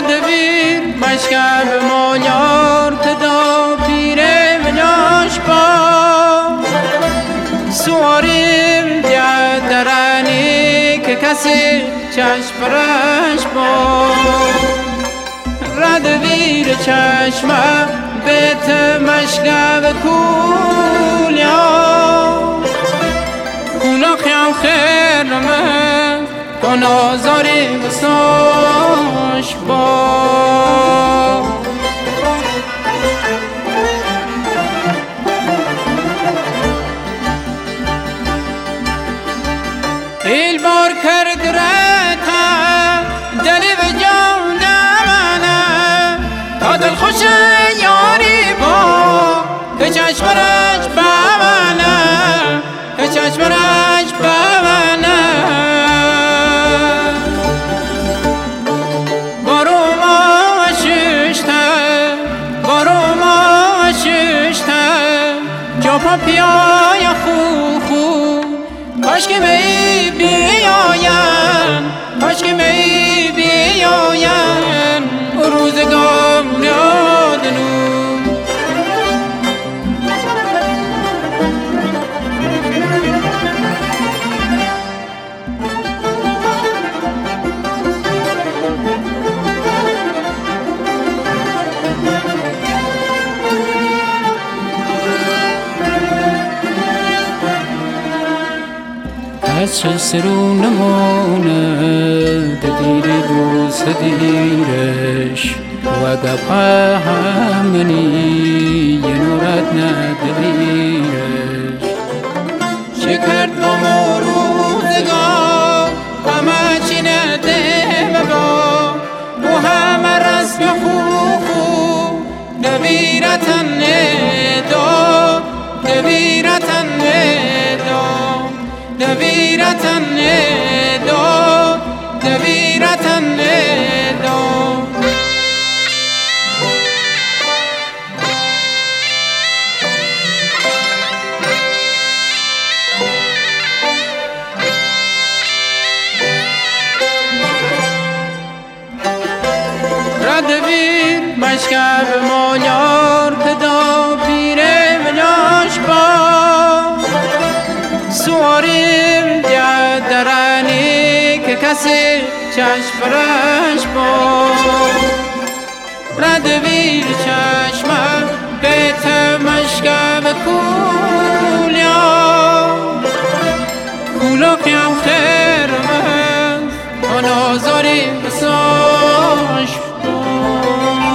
ردویر مشکب مالیار تدا پیره ملاش با. سواریم دیا درانی که کسی چشم پرش با. ردویر چشمه بیت کولیا. کونا خیام خیر نمه. کن آزاری بساش با. ایل بار کرد رتا دلی به جان منه تا دل خوش یاری با که چشمرش بمنه که چشمرش پیای خو خو؟ کاش که می بیاین کاش که می کس سرو نمونه دیر دوست دیرش و گپا همنی یه نورت ندیرش چه کرد با روزگار همه چی نده ببا. و همه رسم خوب خوب نویرتن ندا نویرتن ندا ردویر مشکب مالیار کسی چشم پرش با ردویر چشمم بیت مشکب کولیا کولا خیر من آن آزاری بساش با